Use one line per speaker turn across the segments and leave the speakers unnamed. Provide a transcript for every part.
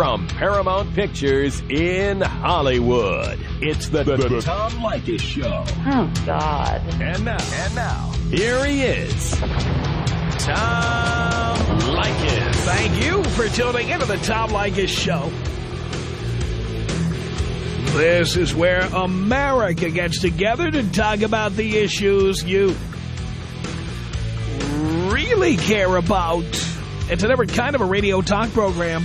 from Paramount Pictures in Hollywood. It's the, the, the
Tom Leykis Show.
Oh, God.
And now, and now, here he is, Tom Leykis.
Thank you for tuning into the Tom Leykis Show. This is where America gets together to talk about the issues you really care about. It's a different kind of a radio talk program.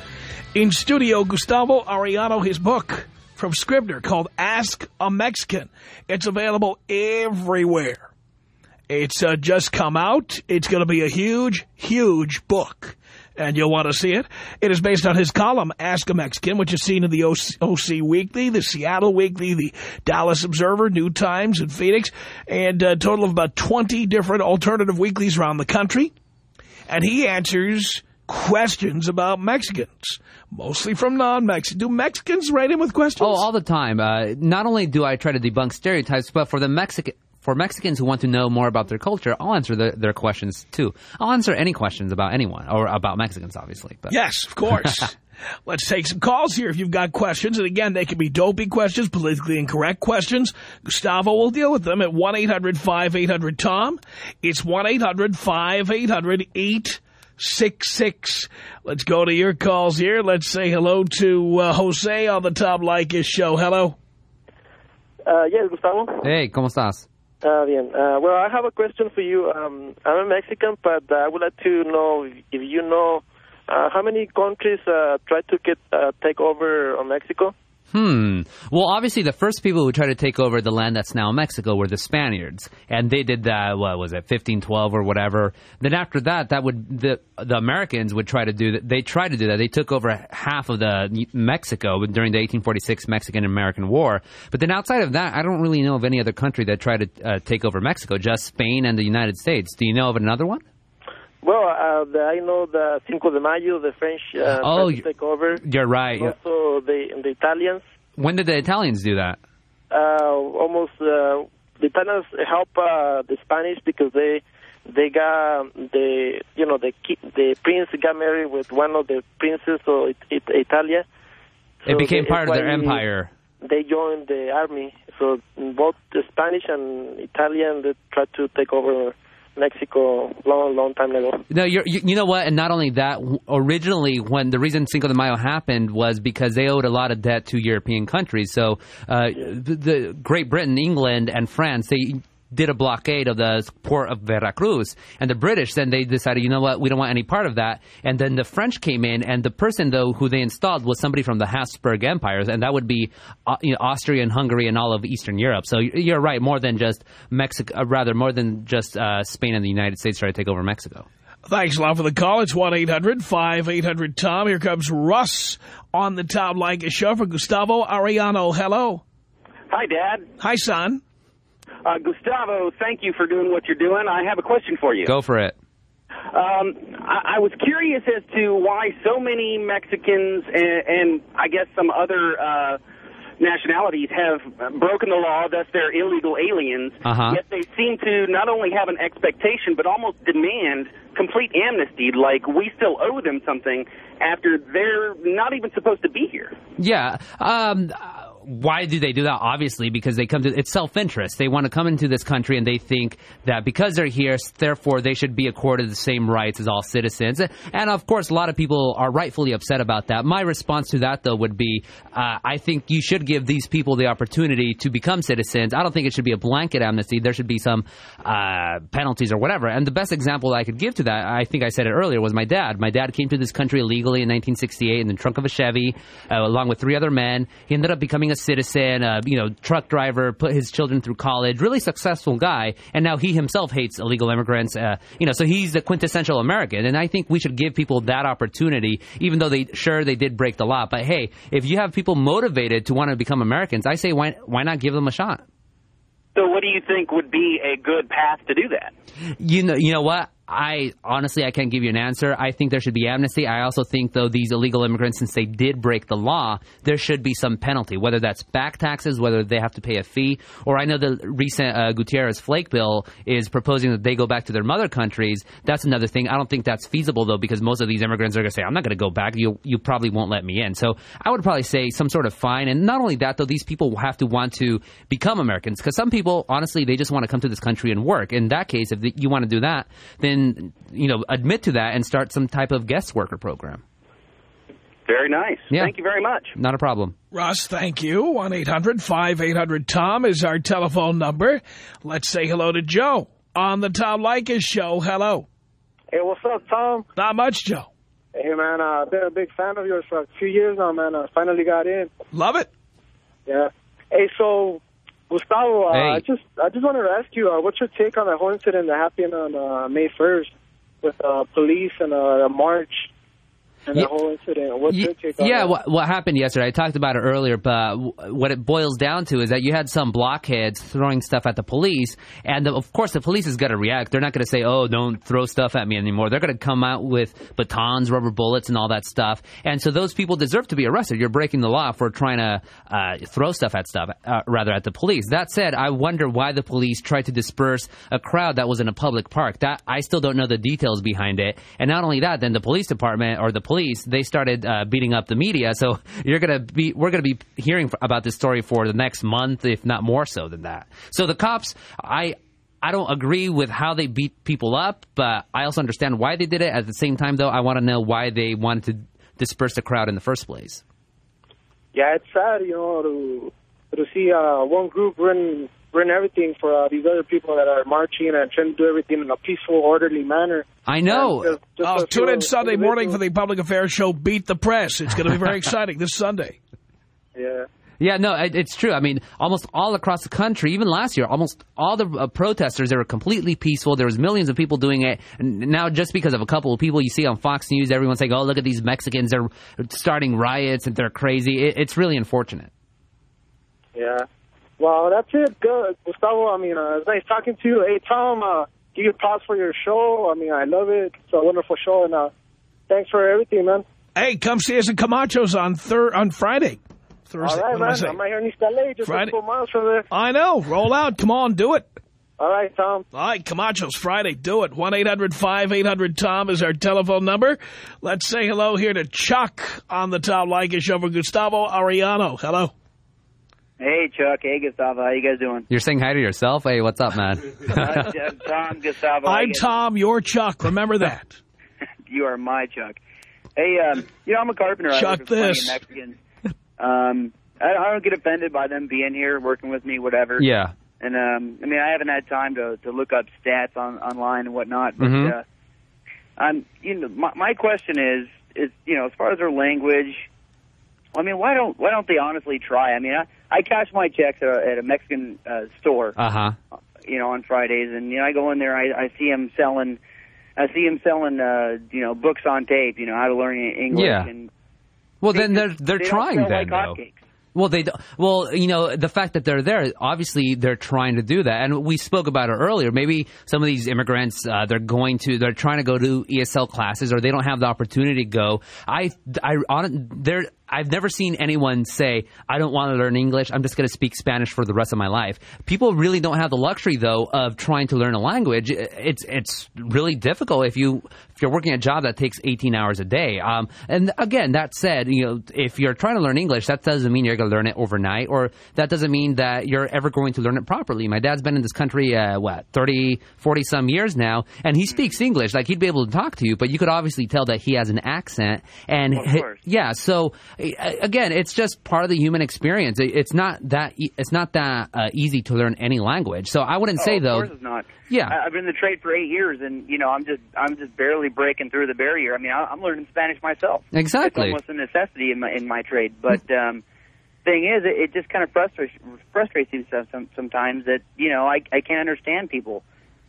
In studio, Gustavo Arellano, his book from Scribner called Ask a Mexican. It's available everywhere. It's uh, just come out. It's going to be a huge, huge book. And you'll want to see it. It is based on his column, Ask a Mexican, which is seen in the OC, OC Weekly, the Seattle Weekly, the Dallas Observer, New Times, and Phoenix, and a total of about 20 different alternative weeklies around the country. And he answers questions about Mexicans, mostly from non-Mexicans. Do Mexicans write in with questions?
Oh, all the time. Uh, not only do I try to debunk stereotypes, but for the Mexican for Mexicans who want to know more about their culture, I'll answer the, their questions too. I'll answer any questions about anyone or about Mexicans, obviously. But.
Yes, of course. Let's take some calls here if you've got questions. And again, they can be dopey questions, politically incorrect questions. Gustavo will deal with them at 1-800-5800-TOM. It's 1-800-5800-866. Let's go to your calls here. Let's say hello to uh, Jose on the Tom Leykis show. Hello.
Uh, yes, Gustavo.
Hey, ¿cómo estás?
Uh, bien. Uh, well, I have a question for you. Um, I'm a Mexican, but I would like to know if you know uh, how many countries uh, try to get uh, take over on Mexico.
Hmm. Well, obviously, the first people who tried to take over the land that's now Mexico were the Spaniards, and they did that. What was it, 1512 or whatever? Then after that, that would the the Americans would try to do that. They tried to do that. They took over half of the Mexico during the 1846 Mexican-American War. But then outside of that, I don't really know of any other country that tried to uh, take over Mexico. Just Spain and the United States. Do you know of another one?
Well, uh, the, I know the Cinco de Mayo, the French uh,
oh,
take over.
You're right.
Also, the the Italians.
When did the Italians do that?
Uh, almost uh, the Italians help uh, the Spanish because they they got the you know the the prince got married with one of the princes of it, it, Italia.
So it became
they,
part of their empire.
They joined the army, so both the Spanish and Italian they tried to take over Mexico long, long time ago.
No, you're, you, you know what? And not only that, originally when the reason Cinco de Mayo happened was because they owed a lot of debt to European countries. So uh, the, the Great Britain, England, and France, they did a blockade of the port of Veracruz. And the British then they decided, you know what, we don't want any part of that. And then the French came in, and the person though who they installed was somebody from the Habsburg empires, and that would be uh, you know, Austria and Hungary and all of Eastern Europe. So you're right, more than just Mexico, uh, rather more than just uh, Spain and the United States tried to take over Mexico.
Thanks a lot for the call. It's 1-800-5800-TOM. Here comes Russ on the Tom Leykis show for Gustavo Arellano. Hello.
Hi, Dad.
Hi, son.
Uh, Gustavo, thank you for doing what you're doing. I have a question for you.
Go for it.
Um, I, I was curious as to why so many Mexicans and, and I guess some other uh, nationalities have broken the law, thus they're illegal aliens,
uh-huh.
yet they seem to not only have an expectation but almost demand complete amnesty, like we still owe them something after they're not even supposed to be here.
Yeah. Um, why do they do that? Obviously, because they come to it's self-interest. They want to come into this country and they think that because they're here, therefore they should be accorded the same rights as all citizens. And of course, a lot of people are rightfully upset about that. My response to that, though, would be uh, I think you should give these people the opportunity to become citizens. I don't think it should be a blanket amnesty. There should be some uh, penalties or whatever. And the best example I could give to that, I think I said it earlier, was my dad. My dad came to this country illegally in 1968 in the trunk of a Chevy, uh, along with three other men. He ended up becoming becoming a citizen, uh, you know, truck driver, put his children through college, really successful guy, and now he himself hates illegal immigrants. Uh, you know, so he's the quintessential American, and I think we should give people that opportunity, even though they sure they did break the law. But hey, if you have people motivated to want to become Americans, I say why why not give them a shot?
So, what do you think would be a good path to do that?
You know, you know what? I honestly I can't give you an answer. I think there should be amnesty. I also think though these illegal immigrants, since they did break the law, there should be some penalty, whether that's back taxes, whether they have to pay a fee, or I know the recent uh, Gutierrez Flake bill is proposing that they go back to their mother countries. That's another thing. I don't think that's feasible though because most of these immigrants are going to say, "I'm not going to go back. You you probably won't let me in." So I would probably say some sort of fine, and not only that though, these people have to want to become Americans because some people honestly they just want to come to this country and work. In that case, if you want to do that, then you know admit to that and start some type of guest worker program.
Very nice.
Yeah.
Thank you very much.
Not a problem.
Russ, thank you. 1-800-5800-TOM is our telephone number. Let's say hello to Joe on the Tom Leykis show. Hello.
Hey, what's up, Tom?
Not much, Joe.
Hey, man, uh, I've been a big fan of yours for a few years now, man. I finally got in.
Love it.
Yeah. Hey, so, Gustavo, uh,
Hey.
I just I just wanted to ask you, uh, what's your take on the whole incident that happened on uh, May 1st with uh, police and uh, a march and
Ye-
the whole incident? What's your take on
yeah,
that?
what, what happened yesterday, I talked about it earlier, but what it boils down to is that you had some blockheads throwing stuff at the police, and the, of course the police is going to react. They're not going to say, oh, don't throw stuff at me anymore. They're going to come out with batons, rubber bullets, and all that stuff. And so those people deserve to be arrested. You're breaking the law for trying to uh, throw stuff at stuff, uh, rather at the police. That said, I wonder why the police tried to disperse a crowd that was in a public park. That I still don't know the details behind it. And not only that, then the police department or the police, they started uh, beating up the media. So you're gonna be, we're gonna be hearing about this story for the next month, if not more so than that. So the cops, I. I don't agree with how they beat people up, but I also understand why they did it. At the same time, though, I want to know why they wanted to disperse the crowd in the first place.
Yeah, it's sad, you know, to to see uh, one group run run everything for uh, these other people that are marching and trying to do everything in a peaceful, orderly manner.
I know.
Just- just
Oh,
a
tune in Sunday morning for the public affairs show Beat the Press. It's going to be very exciting this Sunday.
Yeah.
Yeah, no, it, it's true. I mean, almost all across the country, even last year, almost all the uh, protesters, they were completely peaceful. There was millions of people doing it. And now, just because of a couple of people you see on Fox News, everyone's saying, oh, look at these Mexicans. They're starting riots and they're crazy. It, it's really unfortunate.
Yeah. Well, that's it. Good. Gustavo, I mean, uh, it's nice talking to you. Hey, Tom, uh, give you props for your show. I mean, I love it. It's a wonderful show, and uh, thanks for everything, man.
Hey, come see us at Camacho's on thir- on Friday. Thursday.
All right,
what am I
man. I'm right here in East LA, just
Friday.
a couple miles from there.
I know. Roll out. Come on, do it.
All right, Tom.
All right, Camacho's Friday. Do it. 1-800-5800-TOM is our telephone number. Let's say hello here to Chuck on the Tom Leykis show for Gustavo Arellano. Hello.
Hey, Chuck. Hey, Gustavo. How you guys doing?
You're saying hi to yourself? Hey, what's up, man?
Uh, Tom, Gustavo.
I'm Tom, you're Chuck. Remember that.
You are my Chuck. Hey, um, you know, I'm a carpenter. I
Chuck
work with
this.
Mexicans. Um, I, I don't get offended by them being here, working with me, whatever.
yeah.
And, um, I mean, I haven't had time to, to look up stats on online and whatnot. But,
Mhm.
uh, I'm, you know, my, my question is, is, you know, as far as their language, I mean, why don't, why don't they honestly try? I mean, I, I cash my checks at a, at a Mexican uh, store.
Uh-huh.
you know, on Fridays, and you know, I go in there, I, I see him selling, I see him selling, uh, you know, books on tape, you know, how to learn English.
Yeah.
And
Well,
they
then they're they're
they
trying then,
like
though. Well, they do- well, you know, the fact that they're there, obviously they're trying to do that, and we spoke about it earlier. Maybe some of these immigrants, uh, they're going to, they're trying to go to ESL classes, or they don't have the opportunity to go. I, I, on, they're. I've never seen anyone say, I don't want to learn English. I'm just going to speak Spanish for the rest of my life. People really don't have the luxury, though, of trying to learn a language. It's, it's really difficult if you, if you're working a job that takes 18 hours a day. Um, and again, that said, you know, if you're trying to learn English, that doesn't mean you're going to learn it overnight, or that doesn't mean that you're ever going to learn it properly. My dad's been in this country, uh, what, 30, 40 some years now, and he speaks English. Like, he'd be able to talk to you, but you could obviously tell that he has an accent. And
Of
hi-
course.
yeah, so again, it's just part of the human experience. It's not that e- it's not that uh, easy to learn any language. So I wouldn't
Oh,
say
of
though.
course it's not.
Yeah.
I, I've been in the trade for eight years, and you know, I'm just, I'm just barely breaking through the barrier. I mean, I, I'm learning Spanish myself.
Exactly.
It's almost a necessity in my in my trade, but um, thing is, it, it just kind of frustrates frustrates you some, some, sometimes that you know I I can't understand people,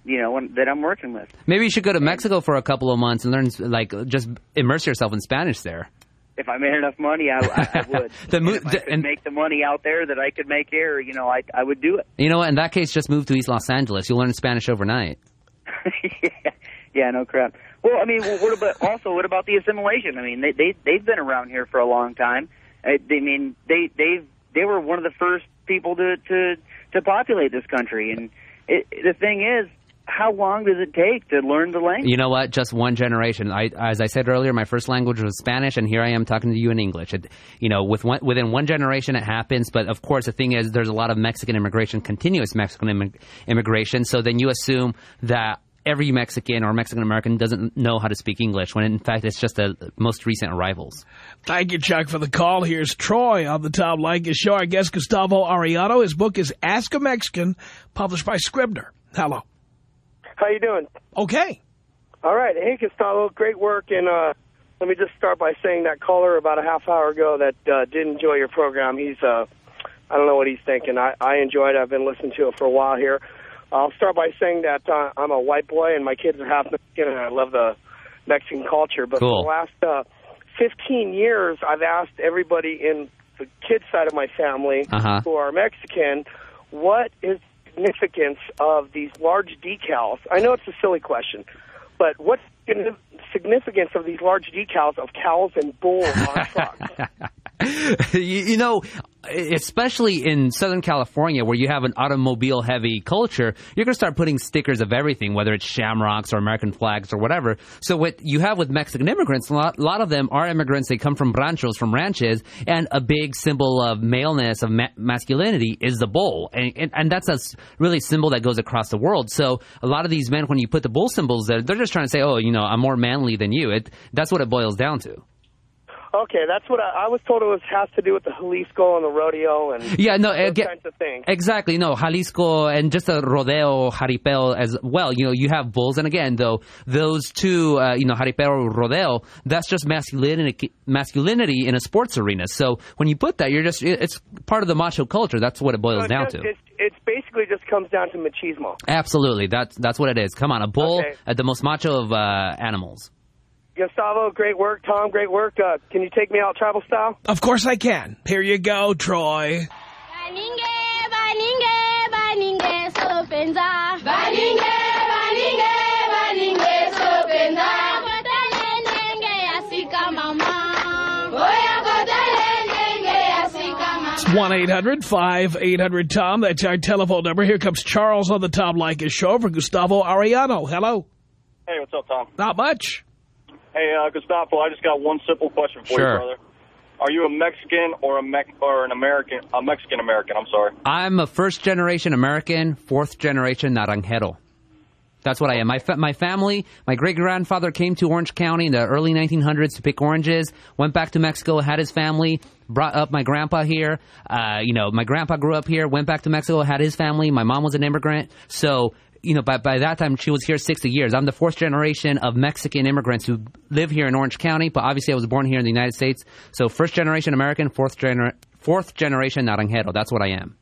you know, when, that I'm working with.
Maybe you should go to Mexico for a couple of months and learn, like, just immerse yourself in Spanish there.
If I made enough money, I, I, I would.
The
And
mo-
if I could
and-
make the money out there that I could make here, you know, I I would do it.
You know what? In that case, just move to East Los Angeles. You'll learn Spanish overnight.
yeah, yeah, no crap. Well, I mean, well, what about also what about the assimilation? I mean, they they they've been around here for a long time. Uh, I, I mean, they they they were one of the first people to to to populate this country, and it, the thing is, how long does it take to learn the language?
You know what? Just one generation. I, as I said earlier, my first language was Spanish, and here I am talking to you in English. It, you know, with one, within one generation, it happens. But of course, the thing is, there's a lot of Mexican immigration, continuous Mexican immig- immigration. So then you assume that every Mexican or Mexican American doesn't know how to speak English, when in fact it's just the most recent arrivals.
Thank you, Chuck, for the call. Here's Troy on the Tom Leykis Show. Our guest, Gustavo Arellano. His book is Ask a Mexican, published by Scribner. Hello.
How you doing?
Okay.
All right. Hey, Gustavo, great work. And uh, let me just start by saying that caller about a half hour ago that uh, did enjoy your program, he's, uh, I don't know what he's thinking. I, I enjoyed it. I've been listening to it for a while here. I'll start by saying that uh, I'm a white boy and my kids are half Mexican and I love the Mexican culture. But
Cool.
for the last uh, 15 years, I've asked everybody in the kid side of my family
Uh-huh.
who are Mexican, what is the significance of these large decals? I know it's a silly question, but what's the significance of these large decals of cows and bulls on trucks?
you, you know, especially in Southern California, where you have an automobile-heavy culture, you're going to start putting stickers of everything, whether it's shamrocks or American flags or whatever. So what you have with Mexican immigrants, a lot, a lot of them are immigrants. They come from ranchos, from ranches, and a big symbol of maleness, of ma- masculinity, is the bull, and, and, and that's a really symbol that goes across the world. So a lot of these men, when you put the bull symbols there, they're just trying to say, oh, you know, I'm more manly than you. It, that's what it boils down to.
Okay, that's what I, I was told it was has to do with the Jalisco and the rodeo and
Yeah, no,
those
again,
kinds of things.
Exactly. No, Jalisco and just a rodeo, jaripeo as well. You know, you have bulls, and again, though those two, uh, you know, jaripeo, rodeo, that's just masculinity, masculinity in a sports arena. So when you put that, you're just it's part of the macho culture. That's what it boils
So
down
just,
to.
it's, it's basically just comes down to machismo.
Absolutely, that's that's what it is. Come on, a bull,
Okay.
uh, the most macho of uh, animals.
Gustavo, great work. Tom, great work. Uh, can you take me out travel style?
Of course I can. Here you go, Troy.
Baninge, baninge, baninge, sopenza. Baninge, baninge, baninge, sopenza. Kotale nenge asika mama. Oya kotale nenge asika mama.
It's 1-800-5800-TOM. That's our telephone number. Here comes Charles on the Tom Leykis Show for Gustavo Arellano. Hello.
Hey, what's up, Tom?
Not much.
Hey, uh, Gustavo, I just got one simple question for
Sure.
you, brother. Are you a Mexican or a Mex or an American? A Mexican American. I'm sorry.
I'm a first generation American, fourth generation Naranjero. That's what I am. My fa- my family, my great grandfather came to Orange County in the early 1900s to pick oranges. Went back to Mexico, had his family, brought up my grandpa here. Uh, you know, my grandpa grew up here. Went back to Mexico, had his family. My mom was an immigrant, so. You know, by, by that time, she was here 60 years. I'm the fourth generation of Mexican immigrants who live here in Orange County, but obviously I was born here in the United States. So first generation American, fourth, gener- fourth generation Naranjero. That's what I am.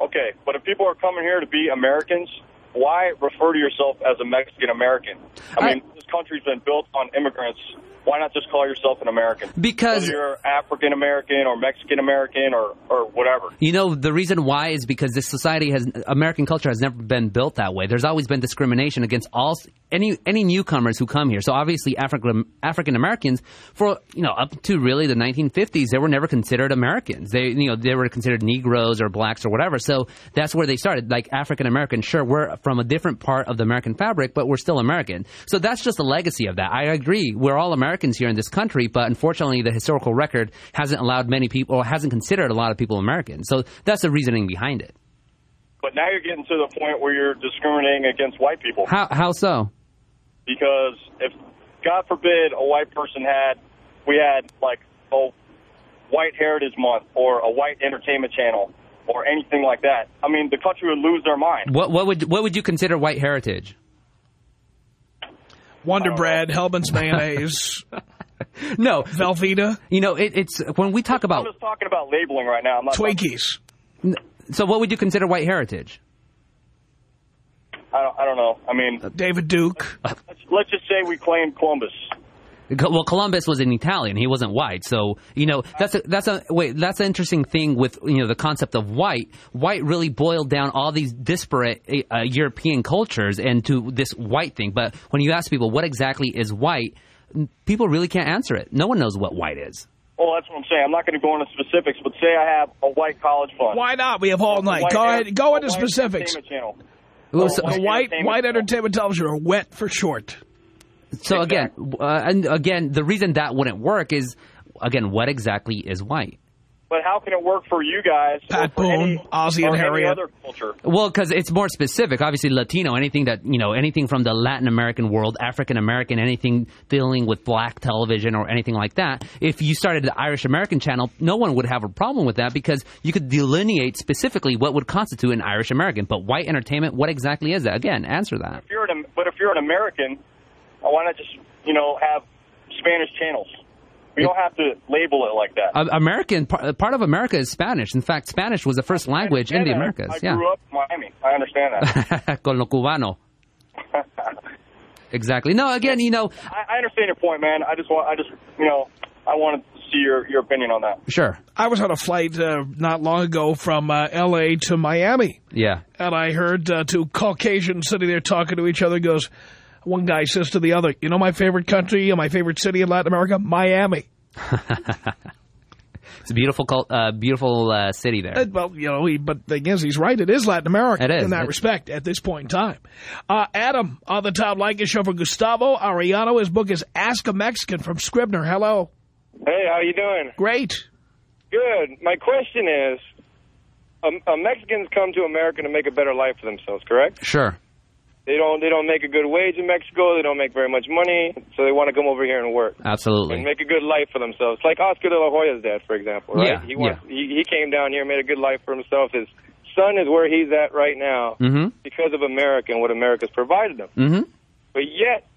Okay, but if people are coming here to be Americans, why refer to yourself as a Mexican American? I mean, this country's been built on immigrants. Why not just call yourself an American?
Because-
Whether you're African American or Mexican American or or whatever.
You know, the reason why is because this society has, American culture has never been built that way. There's always been discrimination against all, any, any newcomers who come here. So obviously African, African Americans, for, you know, up to really the 1950s, they were never considered Americans. They, you know, they were considered Negroes or blacks or whatever. So that's where they started. Like African Americans, sure, we're from a different part of the American fabric, but we're still American. So that's just a legacy of that. I agree. We're all Americans here in this country, but unfortunately the historical record hasn't allowed many people, or hasn't considered a lot of people Americans. So that's the reasoning behind it.
But now you're getting to the point where you're discriminating against white people.
How, how so?
because if God forbid a white person had we had like a white heritage month or a white entertainment channel or anything like that I mean the country would lose their mind
What, what would what would you consider white heritage?
Wonder Bread, Hellmann's Mayonnaise.
no,
Velveeta,
you know, it, it's when we talk
I'm
about.
just talking about labeling right now. I'm not talking-
Twinkies.
So, what would you consider white heritage?
I don't, I don't know. I mean,
David Duke.
let's, let's just say we claim Columbus.
Co- Well, Columbus was an Italian. He wasn't white. So, you know, that's a, that's a, wait, that's an interesting thing with, you know, the concept of white. White really boiled down all these disparate uh, European cultures into this white thing. But when you ask people what exactly is white, people really can't answer it. No one knows what white is.
Well, that's what I'm saying. I'm not going to go into specifics, but say I have a white college fund.
Why not? We have all
A
night.
white
Go ahead. Go into specifics.
entertainment Channel.
Well,
Oh,
so-
The white
entertainment
white entertainment television, or wet for short.
So again, uh, and again, the reason that wouldn't work is, again, what exactly is white?
But how can it work for you guys?
Pat Boone,
any,
Ozzie
or
and Harriet.
other culture?
Well, because it's more specific. Obviously, Latino, anything that you know, anything from the Latin American world, African American, anything dealing with black television or anything like that. If you started the Irish American channel, no one would have a problem with that because you could delineate specifically what would constitute an Irish American. But white entertainment, what exactly is that? Again, answer that.
If you're an, but if you're an American, why not just you know have Spanish channels? We don't have to label it like that.
Uh, American par- part of America is Spanish. In fact, Spanish was the first language in the
I-
Americas.
I
yeah,
grew up in Miami. I understand that.
con lo cubano. Exactly. No, again, you know,
I, I understand your point, man. I just want, I just, you know, I wanted to see your your opinion on that.
sure.
I was on a flight uh, not long ago from uh, L.A. to Miami,
Yeah.
and I heard uh, two Caucasians sitting there talking to each other. Goes, one guy says to the other, "You know my favorite country, or my favorite city in Latin America, Miami."
It's a beautiful, cul- uh, beautiful uh, city there.
Uh, well, you know, he, but the thing is, he's right. It is Latin America
It is.
in that
It-
respect at this point in time. Uh, Adam on the Tom Leykis show for Gustavo Arellano. His book is Ask a Mexican from Scribner. Hello.
Hey, how you doing?
Great.
Good. My question is, um, uh, Mexicans come to America to make a better life for themselves, correct?
Sure.
They don't. They don't make a good wage in Mexico. They don't make very much money, so they want to come over here and work
Absolutely.
and make a good life for themselves. Like Oscar de la Hoya's dad, for example, right?
Yeah,
he wants. He, he came down here, made a good life for himself. His son is where he's at right now
Mm-hmm.
because of America and what America's provided him.
Mm-hmm.
But yet,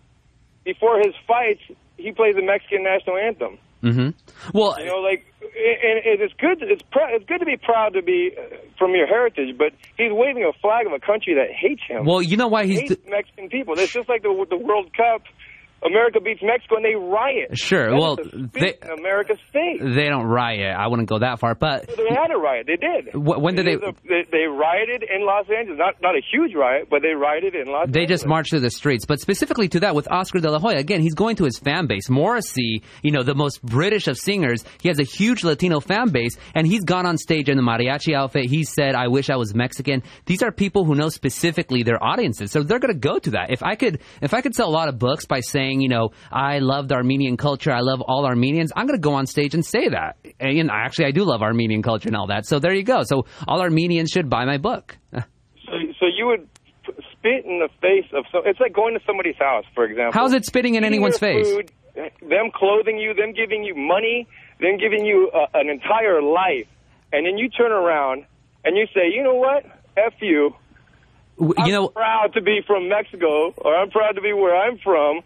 before his fights, he plays the Mexican national anthem.
Mm-hmm. Well,
You know, like, and and it's good. It's pr- it's good to be proud to be uh, from your heritage, but he's waving a flag of a country that hates him.
well, you know why he's
hates Mexican people. It's just like the the World Cup. America beats Mexico and they riot.
Sure,
That
well, they-
America's face.
they don't riot. I wouldn't go that far, but
They had a riot. They did.
Wh- when did they-
a- they? They rioted in Los Angeles. Not not a huge riot, but they rioted in Los
they
Angeles.
just marched through the streets. But specifically to that, with Oscar de la Hoya, again, he's going to his fan base. Morrissey, you know, the most British of singers, he has a huge Latino fan base, and he's gone on stage in the mariachi outfit. He said, I wish I was Mexican. These are people who know specifically their audiences, so they're going to go to that. If I could, if I could sell a lot of books by saying, you know, I loved Armenian culture, I love all Armenians, I'm going to go on stage and say that. And you know, actually, I do love Armenian culture and all that. So there you go. So all Armenians should buy my book.
So, so you would spit in the face of so it's like going to somebody's house, for example.
How's it spitting in anyone's face?
Food, them clothing you, them giving you money, them giving you uh, an entire life, and then you turn around and you say, you know what? F you.
W-
I'm
You know,
proud to be from Mexico, or I'm proud to be where I'm from,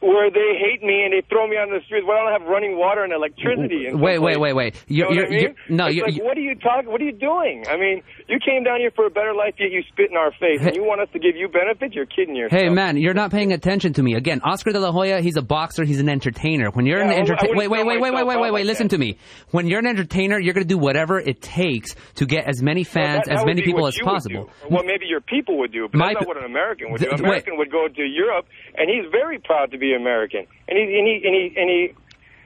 where they hate me and they throw me on the streets, where I don't have running water and electricity. And
Wait, wait, wait, wait.
You know
You're,
what I
you're,
mean?
you're, no, you're,
like,
you're,
what are you talking? What are you doing? I mean, you came down here for a better life, yet you spit in our face, and you want us to give you benefits? You're kidding yourself.
Hey man, you're not paying attention to me. Again, Oscar de la Hoya, he's a boxer, he's an entertainer. When you're
Yeah,
an
I
entertainer, wait, wait, wait, wait, wait, wait, wait, wait. Listen
that.
to me. When you're an entertainer, you're going to do whatever it takes to get as many fans,
That- that
as
would
many people as possible.
Well, maybe your people would do, but
My
that's not what an American would do. An American would go to Europe, and he's very proud to be American, and he and he and he and he,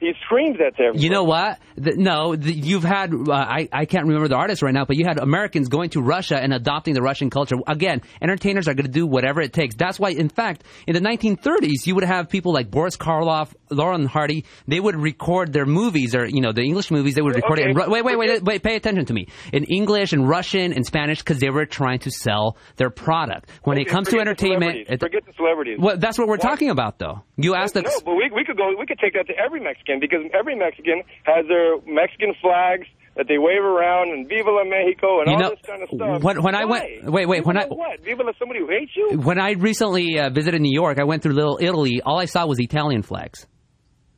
he screams that to everyone.
You know what? The, no, the, you've had, uh, I, I can't remember the artist right now, but you had Americans going to Russia and adopting the Russian culture. Again, entertainers are going to do whatever it takes. That's why, in fact, in the 1930s, you would have people like Boris Karloff, Lauren Hardy, they would record their movies, or, you know, the English movies, they would record it in,
Okay.
Wait, wait, wait, wait, pay attention to me, in English and Russian and Spanish, because they were trying to sell their product. When it comes to entertainment, it,
forget the celebrities.
well, that's what we're
Why-
talking about, though. You asked
no,
us.
but we, we could go. We could take that to every Mexican because every Mexican has their Mexican flags that they wave around and "Viva la Mexico" and
You
all
know,
this kind of stuff.
when- when I went- wait, wait,
Viva
when I-
what? Viva la somebody who hates you?
When I recently uh, visited New York, I went through Little Italy. All I saw was Italian flags.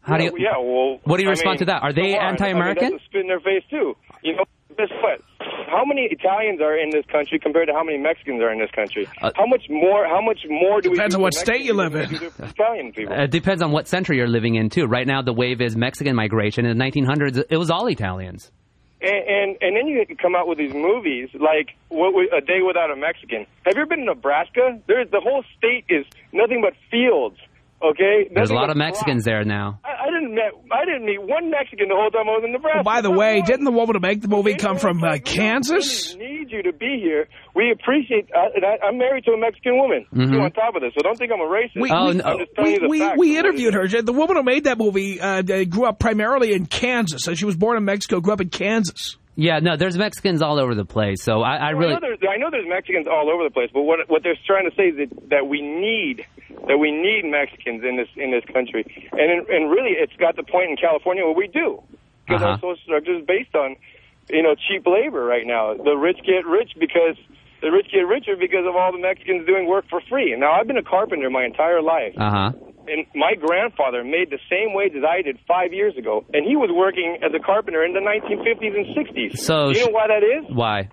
How do you?
Yeah, well,
What do you
I
respond
mean,
to that? Are they anti-American?
I mean, that's spit in their face too. You know, guess what? How many Italians are in this country compared to how many Mexicans are in this country? Uh, how much more? How much more do we?
Depends on
for
what state you live in.
than we do for Italian people.
Uh, it depends on what century you're living in too. Right now, the wave is Mexican migration. In the 1900s, it was all Italians.
And, and and then you come out with these movies like what, A Day Without a Mexican. Have you ever been to Nebraska? There's the whole state is nothing but fields. Okay,
There's a lot of Mexicans there now.
I, I didn't met I didn't meet one Mexican the whole time I was in Nebraska.
Oh, by the way, didn't the woman who made the movie come from uh, Kansas?
We need you to be here. We appreciate. Uh, and I, I'm married to a Mexican woman.
Mhm.
Too, on top of this, so don't think I'm a racist.
We,
I'm
we,
just telling you the
we, we interviewed her. The woman who made that movie uh, grew up primarily in Kansas. So she was born in Mexico, grew up in Kansas.
Yeah, no, there's Mexicans all over the place. So I, I
Well,
really.
I know, there's, I know there's Mexicans all over the place, but what what they're trying to say is that, that we need that we need Mexicans in this in this country, and in, and really it's got the point in California where we do because our
Uh-huh.
social structure is based on you know cheap labor right now. The rich get rich because the rich get richer because of all the Mexicans doing work for free. And now I've been a carpenter my entire life.
Uh huh.
And my grandfather made the same wage as I did five years ago, and he was working as a carpenter in the 1950s and 60s.
So
you know why that is?
Why?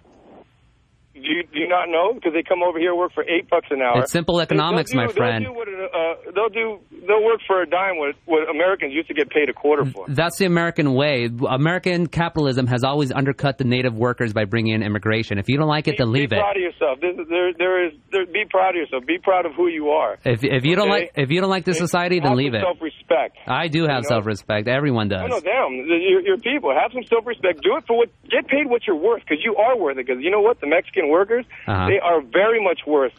Do you, do you not know? Because they come over here and work for eight bucks an hour.
It's simple
They- they'll
economics,
do-
my
they'll
friend.
Do what, uh, they'll do. They'll work for a dime what, what Americans used to get paid a quarter for.
That's the American way. American capitalism has always undercut the native workers by bringing in immigration. If you don't like it, then leave
be
it.
proud of yourself. This, there, there is. There, be proud of yourself. Be proud of who you are.
If if you don't like if you don't like this society, then leave it.
Self-respect.
I do have
know?
self-respect. Everyone
I
does.
know them. Your, your people have some self-respect. Do it for what. Get paid what you're worth because you are worth it. Because you know what, the Mexican workers,
Uh-huh.
they are very much worth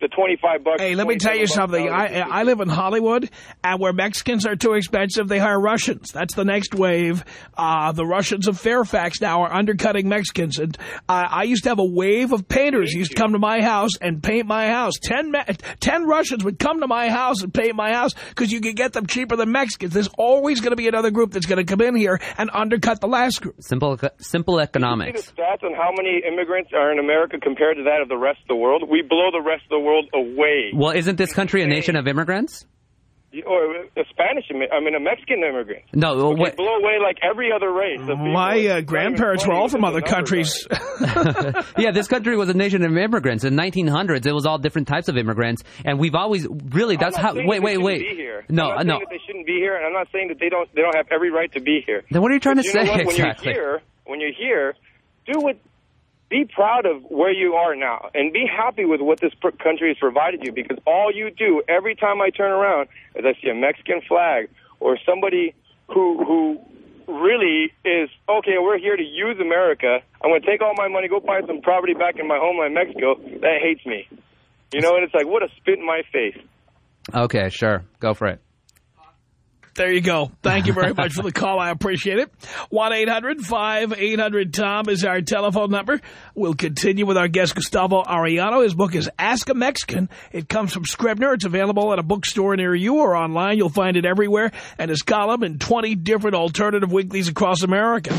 the twenty-five bucks.
Hey, let me tell you something. I, I live in Hollywood, and where Mexicans are too expensive, they hire Russians. That's the next wave. Uh, the Russians of Fairfax now are undercutting Mexicans. And uh, I used to have a wave of painters who used to come to my house and paint my house. Ten, Me ten Russians would come to my house and paint my house because you could get them cheaper than Mexicans. There's always going to be another group that's going to come in here and undercut the last group.
Simple simple economics.
See the stats on how many immigrants are in America compared to that of the rest of the world? We blow the rest of the world away.
Well, isn't this country a nation of immigrants?
Or a Spanish, immi- I mean, a Mexican immigrant.
No,
We
what,
blow away like every other race.
My uh, grandparents were all from other countries.
yeah, this country was a nation of immigrants. In the 1900s, it was all different types of immigrants, and we've always really that's
I'm
how.
not saying
Wait,
that they
wait, wait.
Be here.
No,
I'm not
no.
that they shouldn't be here, and I'm not saying that they don't they don't have every right to be here.
Then what are you trying
But
to
you know
say
what? When you're here, when you're here, do what. Be proud of where you are now, and be happy with what this country has provided you. Because all you do every time I turn around is I see a Mexican flag or somebody who who really is okay. We're here to use America. I'm going to take all my money, go buy some property back in my homeland, Mexico. That hates me. You know, and it's like, what a spit in my face.
Okay, sure, go for it.
There you go. Thank you very much for the call. I appreciate it. 1-800-5800-TOM is our telephone number. We'll continue with our guest, Gustavo Arellano. His book is Ask a Mexican. It comes from Scribner. It's available at a bookstore near you or online. You'll find it everywhere. And his column in 20 different alternative weeklies across America.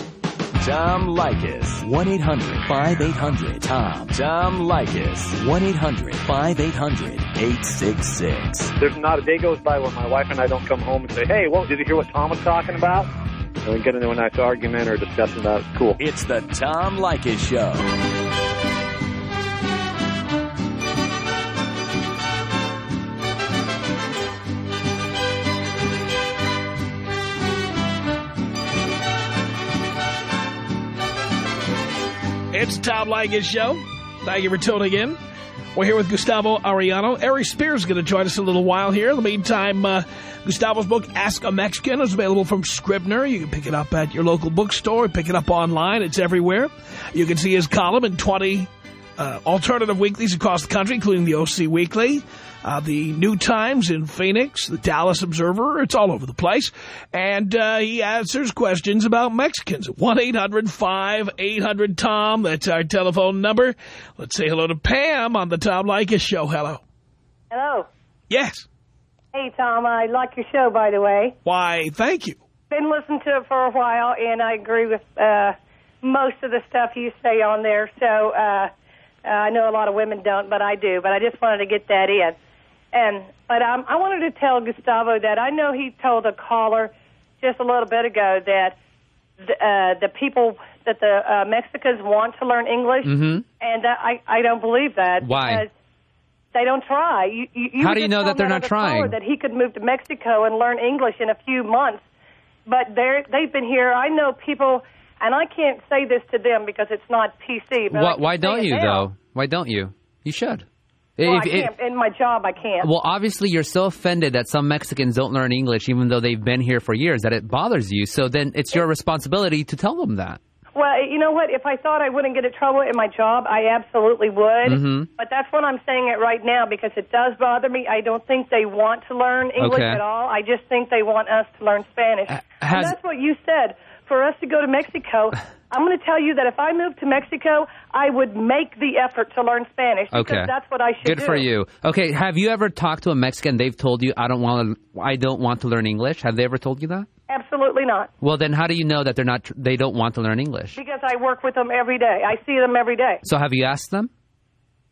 Tom Leykis.
1-800-5800-TOM.
Tom Leykis.
1-800-5800-866.
There's not a day goes by where my wife and I don't come home and say, hey, well, did you hear what Tom was talking about? And we get into a nice argument or discussion about it. Cool.
It's the Tom Leykis Show.
It's Tom Leykis Show. Thank you for tuning in. We're here with Gustavo Arellano. Ari Spears is going to join us in a little while here. In the meantime, uh, Gustavo's book, Ask a Mexican, is available from Scribner. You can pick it up at your local bookstore, pick it up online. It's everywhere. You can see his column in 20 uh, alternative weeklies across the country, including the OC Weekly, uh, the New Times in Phoenix, the Dallas Observer. It's all over the place. And uh, he answers questions about Mexicans. 1-800-5800-TOM. That's our telephone number. Let's say hello to Pam on the Tom Leykis Show. Hello.
Hello.
Yes.
Hey, Tom. I like your show, by the way.
Why, thank you.
Been listening to it for a while, and I agree with uh, most of the stuff you say on there. So uh, I know a lot of women don't, but I do. But I just wanted to get that in. And but um, I wanted to tell Gustavo that I know he told a caller just a little bit ago that the, uh, the people that the uh, Mexicans want to learn English,
Mhm.
and uh, I I don't believe that.
Why?
Because they don't try. You, you, you
How do you know that they're not trying?
That he could move to Mexico and learn English in a few months, but they're they've been here. I know people, and I can't say this to them because it's not PC. But
Why, why don't you
now.
though? Why don't you? You should.
Well,
If-
I
if-
can't. in my job, I can't.
well, obviously, you're so offended that some Mexicans don't learn English, even though they've been here for years, that it bothers you. So then, it's your responsibility to tell them that.
Well, you know what? If I thought I wouldn't get in trouble in my job, I absolutely would.
Mhm.
But that's what I'm saying it right now because it does bother me. I don't think they want to learn English
Okay.
at all. I just think they want us to learn Spanish. and
has-
that's what you said. For us to go to Mexico, I'm going to tell you that if I moved to Mexico, I would make the effort to learn Spanish because
Okay.
that's what I should
Good
do.
for you. Okay, have you ever talked to a Mexican? They've told you, "I don't want to. I don't want to learn English." Have they ever told you that?
Absolutely not.
Well, then how do you know that they're not? They don't want to learn English.
Because I work with them every day. I see them every day.
So have you asked them?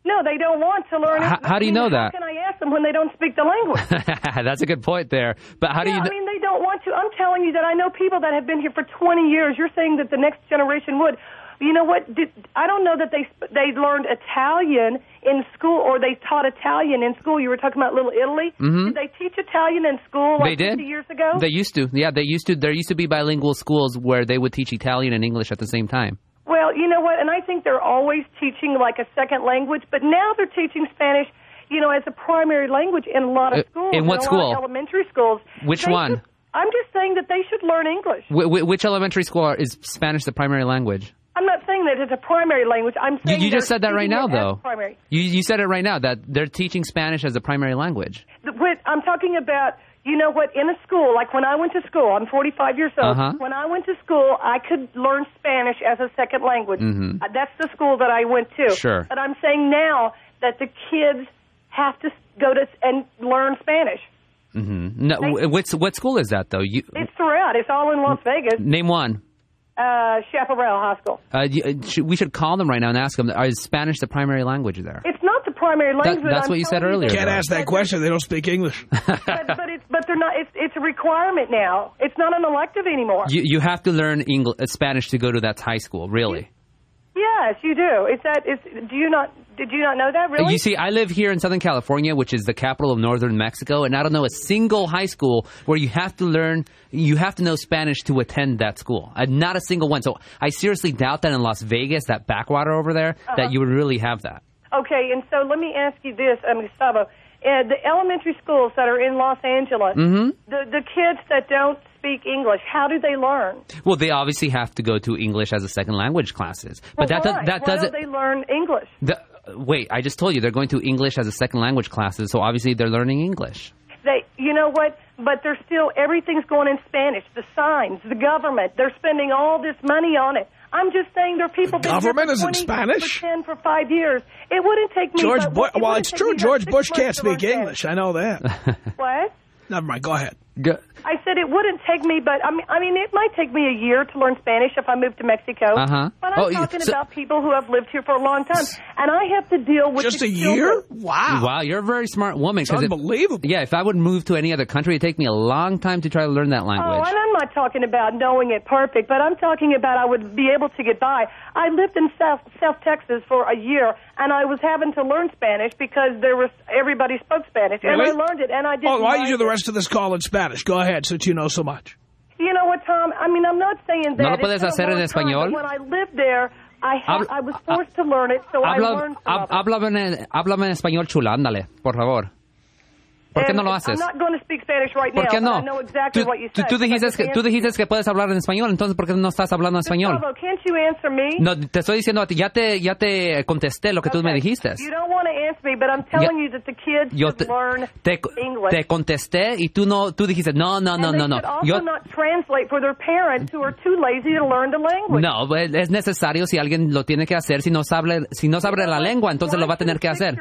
No, they don't want to learn.
How- how do you know that?
How can I ask them when they don't speak the language?
That's a good point there. But how do
yeah,
you?
I mean, don't want to. I'm telling you that I know people that have been here for 20 years. You're saying that the next generation would. You know what? Did, I don't know that they they learned Italian in school or they taught Italian in school. You were talking about Little Italy.
Mhm.
Did they teach Italian in school like
They did.
50 years ago?
They used to. Yeah, they used to. There used to be bilingual schools where they would teach Italian and English at the same time.
Well, you know what? And I think they're always teaching like a second language, but now they're teaching Spanish, you know, as a primary language in a lot of
Uh,
schools.
in what
a lot
school?
of elementary schools.
Which
They
one?
I'm just saying that they should learn English.
Wh- wh- which elementary school are- is Spanish the primary language?
I'm not saying that it's a primary language. I'm
You,
saying
you just said that right now, though.
Primary.
You, you said it right now that they're teaching Spanish as a primary language.
The- what- I'm talking about, you know what, in a school, like when I went to school, I'm 45 years old.
Uh-huh.
When I went to school, I could learn Spanish as a second language.
Mhm.
Uh, That's the school that I went to.
Sure.
But I'm saying now that the kids have to go to and learn Spanish.
Hmm No, wh- what's, what school is that though? You
It's throughout. It's all in Las Vegas.
name one.
Uh, Chaparral High School.
Uh, you, uh, we should call them right now and ask them: Is Spanish the primary language there?
It's not the primary language. but
that's
I'm
what you said
telling
earlier,
that-
Can't ask that question. They don't speak English.
but, but it's but they're not. It's it's a requirement now. It's not an elective anymore.
You, you have to learn English, uh, Spanish to go to that high school. Really?
Yes, you do. Is that is? Do you not? Did you not know that? Really?
You see, I live here in Southern California, which is the capital of northern Mexico, and I don't know a single high school where you have to learn, you have to know Spanish to attend that school. Uh, not a single one. So I seriously doubt that in Las Vegas, that backwater over there,
Uh-huh.
that you would really have that.
Okay, and so let me ask you this, um, Gustavo. Uh, the elementary schools that are in Los Angeles,
Mhm.
the the kids that don't speak English, how do they learn?
Well, they obviously have to go to English as a second language classes, but
Well,
that does,
why?
that
why
doesn't.
don't they learn English?
The, wait, I just told you they're going to English as a second language classes, so obviously they're learning English.
They, you know what? But they're still everything's going in Spanish. The signs, the government, they're spending all this money on it. I'm just saying there are people. been here
government
for
is in Spanish?
For ten for five years. It wouldn't take me.
George
but,
Bush.
it
Well, it's true. George Bush can't speak English. I know that.
What?
Never mind. Go ahead.
Go-
I said it wouldn't take me, but I mean, I mean, it might take me a year to learn Spanish if I moved to Mexico.
Uh-huh.
But I'm
Oh,
talking
so-
about people who have lived here for a long time, and I have to deal with
Just
the
a year? Wow.
Wow, you're a very smart woman.
It's
'cause if-
unbelievable.
yeah, if I would move to any other country, it'd take me a long time to try to learn that
Oh,
language.
and I'm not talking about knowing it perfect, but I'm talking about I would be able to get by. I lived in South South Texas for a year, and I was having to learn Spanish because there was everybody spoke Spanish,
Really?
and I learned it, and I didn't.
Oh, why
mind
don't you do the rest of this call in Spanish? Go ahead, since you know so much.
You know what, Tom? I mean, I'm not saying that.
¿No lo puedes hacer en
long time,
español?
When I lived there, I had,
Habla-
I was forced to learn it, so I
Habla,
learned some it.
háblame, en, háblame en español chula, ándale, por favor. ¿Por qué
And
no lo haces?
I'm not going to speak Spanish right
¿Por
now,
qué no?
but I know exactly
tú,
what you
tú-
said.
tú dijiste
But I
que, tú
just
dijiste que puedes hablar en español, entonces ¿por qué no estás hablando en español?
Gustavo, can't you answer me?
No, te estoy diciendo a ti, ya te, ya te contesté lo que tú me dijiste.
You don't want to answer me, but I'm telling you that the kids
Yo
should
te,
learn
te,
English.
te contesté y tú no, tú dijiste, no, no, no,
and
no,
they
no.
should also
Yo,
not translate for their parents who are too lazy to learn the language.
no, pues, es necesario si alguien lo tiene que hacer, si no sabe, si no sabe la lengua, entonces lo va a tener que hacer.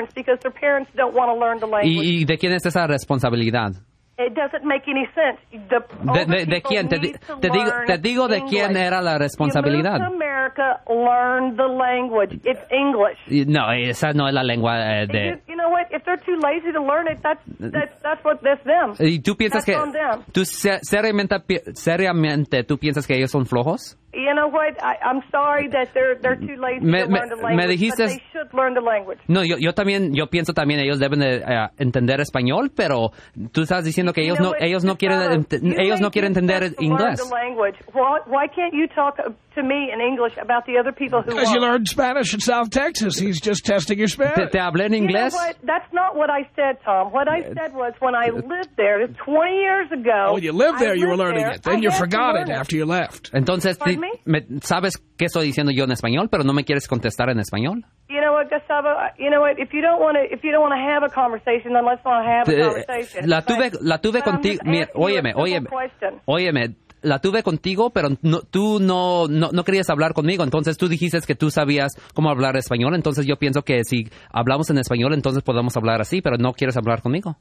Six-year-old have to use legal language parents because their parents don't want to learn the language.
¿Y, y de quién es esa responsabilidad?
It doesn't make any sense. The
¿De, de- de
people
quién? Te, te digo, te digo de quién era la
You
responsabilidad.
America, learn the language. It's English.
No, esa no es la lengua eh,
You,
de...
you know what? If they're too lazy to learn it, that's that's that's what that's them.
¿Y tú piensas
That's
que...
on them.
¿Tú se- seriamente, seriamente tú piensas que ellos son flojos?
You know what? I, I'm sorry that they're they're too lazy
Me-
to
me-
learn the
me
language,
dijiste-
but they should learn the language.
No, yo, yo también, yo pienso también ellos deben de eh, entender español, pero tú estás diciendo que ellos
You know
no, ellos no quieren,
you
ellos no quieren entender
sense to learn
inglés.
the language. Why, why can't you talk uh, to me in English about the other people who
Because you learned Spanish in South Texas. He's just testing your Spanish.
te hablé en
You know
inglés.
what? That's not what I said, Tom. What I said was when I lived there 20 years ago.
Oh, you lived there,
I
you were learning
there,
it. Then
I
you forgot it after you left.
Entonces,
Pardon me?
me- ¿sabes qué estoy diciendo yo en español, pero no me quieres contestar en español?
You know what, Gustavo? You know what? If you don't want to, if you don't want to have a conversation, then let's not have a conversation.
la tuve,
But-
la tuve contigo. Mira, óyeme, óyeme,
question.
óyeme. La tuve contigo, pero no, tú no, no, no querías hablar conmigo. Entonces tú dijiste que tú sabías cómo hablar español. Entonces yo pienso que si hablamos en español, entonces podemos hablar así, pero no quieres hablar conmigo.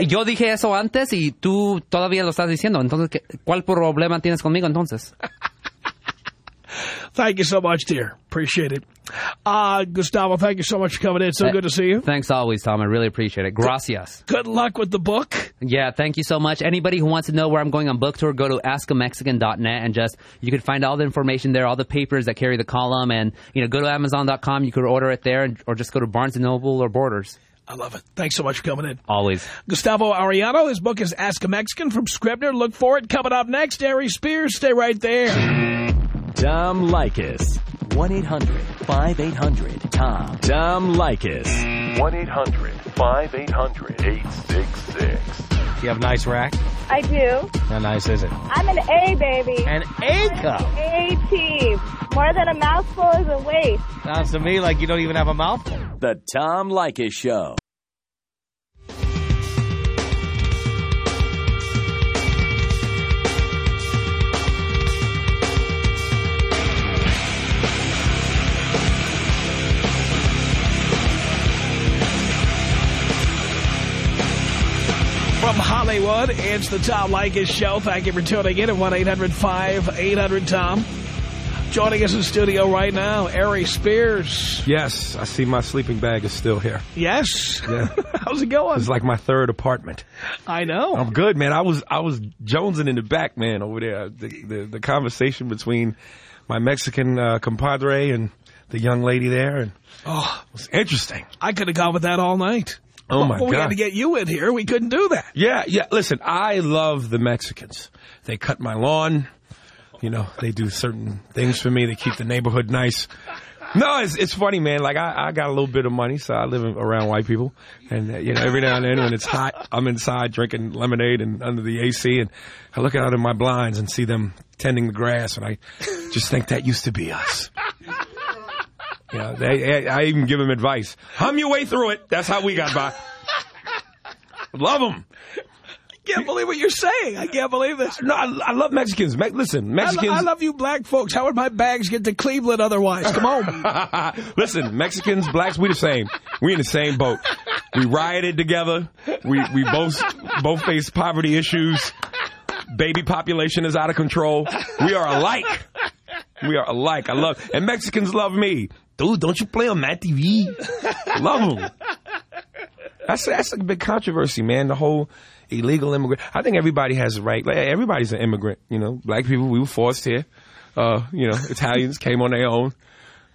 Eh, Yo dije eso antes y tú todavía lo estás diciendo. Entonces, ¿qué- ¿cuál problema tienes conmigo entonces?
Thank you so much, dear. Appreciate it. Uh, Gustavo, thank you so much for coming in. So
Eh,
good to see you.
Thanks always, Tom. I really appreciate it. Gracias.
Good luck with the book.
Yeah, thank you so much. Anybody who wants to know where I'm going on book tour, go to askamexican.net and just, you can find all the information there, all the papers that carry the column, and, you know, go to amazon.com, you could order it there, or just go to Barnes & Noble or Borders.
I love it. Thanks so much for coming in.
Always.
Gustavo Arellano, his book is Ask a Mexican from Scribner. Look for it. Coming up next, Ari Spears. Stay right there.
Tom Leykis. 1-800-5800-TOM. Tom Leykis.
1-800-5800-866.
You have a nice rack?
I do.
How nice is it?
I'm an A baby.
An A cup?
A team. More than a mouthful is a waste.
Sounds to me like you don't even have a mouthful.
The Tom Leykis Show.
Hollywood, it's the Tom Leykis Show. Thank you for tuning in at 1-800-5800-TOM. Joining us in studio right now, Ari Spears.
Yes, I see my sleeping bag is still here.
Yes?
Yeah.
How's it going?
It's like my third apartment.
I know.
I'm good, man. I was I was jonesing in the back, man, over there. The the, the conversation between my Mexican uh, compadre and the young lady there, and
oh,
it was interesting.
I could have gone with that all night.
Oh, my
But We had to get you in here. We couldn't do that.
Yeah, yeah. Listen, I love the Mexicans. They cut my lawn. You know, they do certain things for me. They keep the neighborhood nice. No, it's it's funny, man. Like I, I got a little bit of money, so I live around white people, and uh, you know, every now and then when it's hot, I'm inside drinking lemonade and under the AC, and I look out of my blinds and see them tending the grass, and I just think that used to be us. Yeah, they, I even give them advice. Hum your way through it. That's how we got by. Love them.
I can't believe what you're saying. I can't believe this.
No, I, I love Mexicans. Me- listen,
I,
Mexicans.
lo- I love you black folks. How would my bags get to Cleveland otherwise? Come on.
Listen, Mexicans, blacks, we the same. We in the same boat. We rioted together. We we both both face poverty issues. Baby population is out of control. We are alike. We are alike. I love and Mexicans love me. Dude, don't you play on Mad TV? love him. That's that's a big controversy, man. The whole illegal immigrant. I think everybody has a right. Like, everybody's an immigrant. You know, black people we were forced here. Uh, you know, Italians came on their own.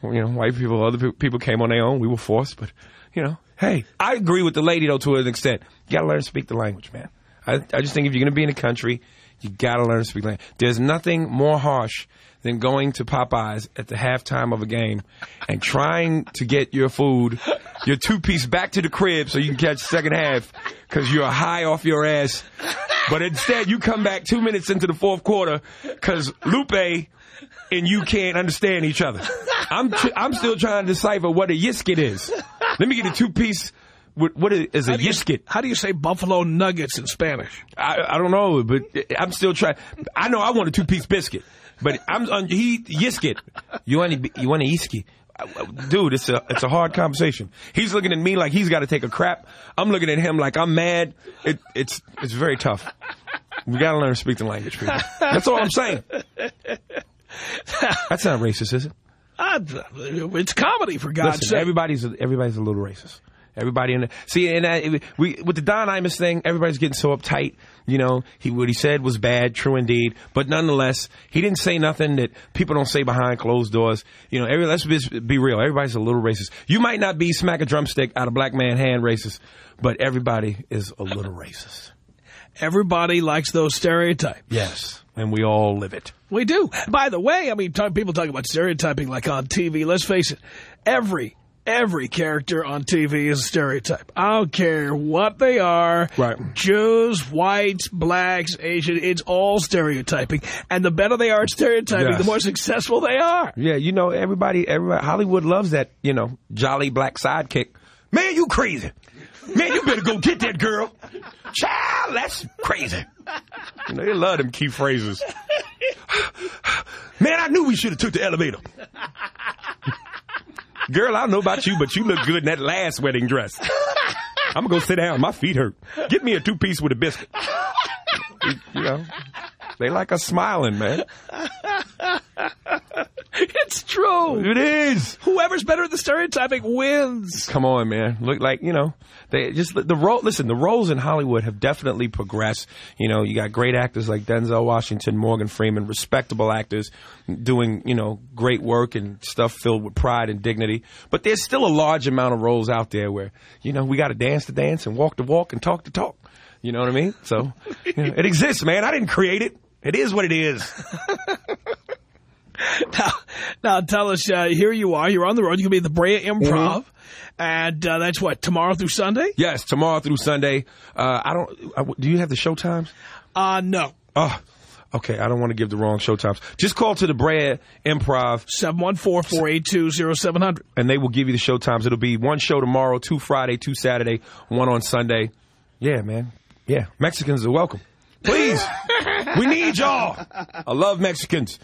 You know, white people, other pe- people came on their own. We were forced, but you know, hey, I agree with the lady though to an extent. You gotta learn to speak the language, man. I, I just think if you're gonna be in a country, you gotta learn to speak the language. There's nothing more harsh than going to Popeyes at the halftime of a game and trying to get your food, your two piece back to the crib so you can catch second half because you're high off your ass. But instead, you come back two minutes into the fourth quarter because Lupe and you can't understand each other. I'm tr- I'm still trying to decipher what a yiscuit is. Let me get a two piece. What, what is, is a
How do you- How do you say buffalo nuggets in Spanish?
I, I don't know, but I'm still trying. I know I want a two piece biscuit, but I'm on he yiscuit. You want a, you want a yiscuit? dude, it's a it's a hard conversation. He's looking at me like he's got to take a crap. I'm looking at him like I'm mad. It, it's it's very tough. We got to learn to speak the language, people. That's all I'm saying. That's not racist, is it?
It's comedy, for God's
Listen,
sake.
everybody's a, everybody's a little racist. Everybody in the see, and we with the Don Imus thing, everybody's getting so uptight. You know, he what he said was bad, true indeed, but nonetheless, he didn't say nothing that people don't say behind closed doors. You know, every, let's be, be real. Everybody's a little racist. You might not be smack a drumstick out of black man hand racist, but everybody is a little racist.
Everybody likes those stereotypes.
Yes, and we all live it.
We do. By the way, I mean, people talk about stereotyping like on TV. Let's face it, every every character on TV is a stereotype. I don't care what they are.
Right.
Jews, whites, blacks, Asian, it's all stereotyping. And the better they are at stereotyping,
Yes.
the more successful they are.
Yeah, you know, everybody, everybody, Hollywood loves that, you know, jolly black sidekick. Man, you crazy. Man, you better go get that girl. Child, that's crazy. You know, they love them key phrases. Man, I knew we should have took the elevator. Girl, I don't know about you, but you look good in that last wedding dress. I'm gonna go sit down. My feet hurt. Get me a two piece with a biscuit. You know, they like us smiling, man.
It's true.
It is.
Whoever's better at the stereotyping wins.
Come on, man. Look like, you know, they just the role listen, the roles in Hollywood have definitely progressed. You know, you got great actors like Denzel Washington, Morgan Freeman, respectable actors doing, you know, great work and stuff filled with pride and dignity. But there's still a large amount of roles out there where, you know, we got to dance to dance and walk to walk and talk to talk. You know what I mean? So, you know, it exists, man. I didn't create it. It is what it is.
Now, now tell us, uh, here you are, you're on the road, you can be at the Brea Improv,
Mm-hmm.
and uh, that's what, tomorrow through Sunday?
Yes, tomorrow through Sunday. Uh, I don't. I, do you have the show times?
Uh, no.
Oh, okay. I don't want to give the wrong show times. Just call to the Brea Improv.
714-482-0700.
And they will give you the show times. It'll be one show tomorrow, two Friday, two Saturday, one on Sunday. Yeah, man. Yeah. Mexicans are welcome. Please. we need y'all. I love Mexicans.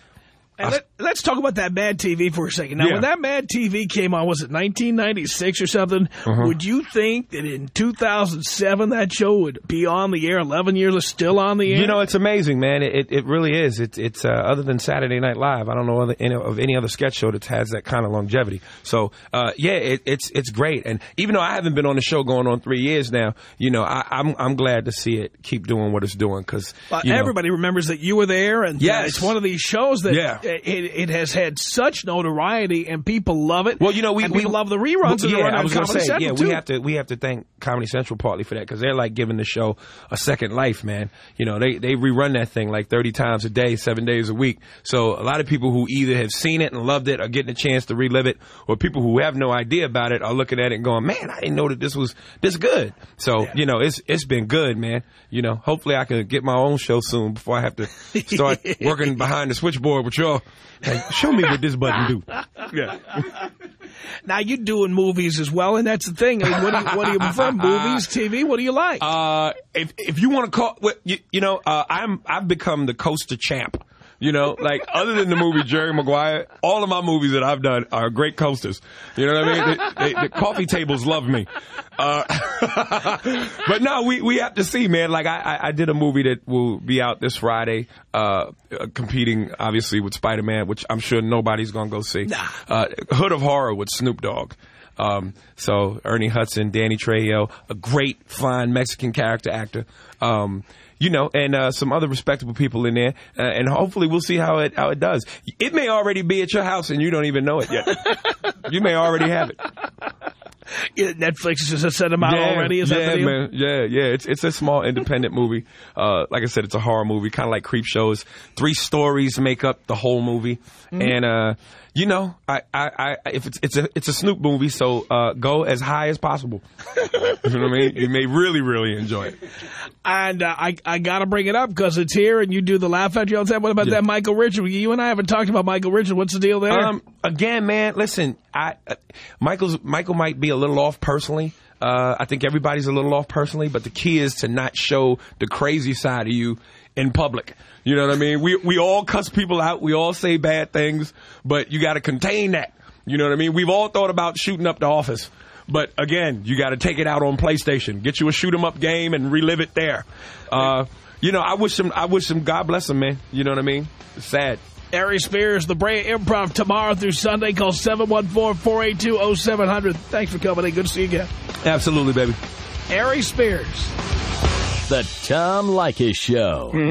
And let, let's talk about that Mad TV for a second. Now,
Yeah.
when that Mad TV came on, was it 1996 or something?
Uh-huh.
Would you think that in 2007 that show would be on the air 11 years, still on the air?
You know, it's amazing, man. It it really is. It's it's uh, other than Saturday Night Live, I don't know other, any, of any other sketch show that has that kind of longevity. So uh, yeah, it, it's it's great. And even though I haven't been on the show going on three years now, you know, I, I'm I'm glad to see it keep doing what it's doing because
But everybody remembers that you were there, and uh,
Yes.
it's one of these shows that
Yeah.
It, it has had such notoriety, and people love it.
Well, you know, we we
love the reruns.
yeah, I was gonna say,
Central,
yeah,
too.
we have to we have to thank Comedy Central partly for that because they're like giving the show a second life, man. You know, they they rerun that thing like thirty times a day, seven days a week. So a lot of people who either have seen it and loved it are getting a chance to relive it, or people who have no idea about it are looking at it and going, "Man, I didn't know that this was this good." So you know, it's it's been good, man. You know, hopefully I can get my own show soon before I have to start working behind the switchboard with y'all. Like, show me what this button do. Yeah.
Now you're doing movies as well, and that's the thing. I mean, what do you, what do you prefer? Movies, TV? What do you like?
Uh, if if you want to call, well, you, you know, uh, I'm I've become the coaster champ. You know, like other than the movie Jerry Maguire, all of my movies that I've done are great coasters. You know what I mean? They, they, the coffee tables love me. Uh, but no, we we have to see, man. Like I, I I did a movie that will be out this Friday, uh, uh, competing obviously with Spider Man, which I'm sure nobody's gonna go see. Uh, Hood of Horror with Snoop Dogg. Um, so Ernie Hudson, Danny Trejo, a great, fine Mexican character actor. Um, you know, and uh, some other respectable people in there, uh, and hopefully we'll see how it how it does. It may already be at your house and you don't even know it yet. you may already have it.
Yeah, Netflix has just set them out already. Is
yeah,
that the
man. Yeah, yeah. It's it's a small independent movie. Uh, like I said, it's a horror movie, kind of like Creep Shows. Three stories make up the whole movie,
Mhm.
and uh, you know, I, I, I, if it's it's a it's a Snoop movie, so uh, go as high as possible. you know what I mean? You may really really enjoy it.
And uh, I I got to bring it up because it's here, and you do the laugh at you all the time. What about that Michael Richard? You and I haven't talked about Michael Richard. What's the deal there?
Um, again, man, listen, I uh, Michael's Michael might be a little off personally. Uh, I think everybody's a little off personally, but the key is to not show the crazy side of you in public. You know what I mean? We we all cuss people out. We all say bad things, but you got to contain that. You know what I mean? We've all thought about shooting up the office. But again, you got to take it out on PlayStation. Get you a shoot 'em up game and relive it there. Uh, you know, I wish him. I wish him. God bless him, man. You know what I mean? Sad.
Ari Spears, the Brea Improv, tomorrow through Sunday. Call 714-482-0700. Thanks for coming in. Good to see you again.
Absolutely, baby.
Ari Spears.
The Tom Leykis Show. Mm-hmm.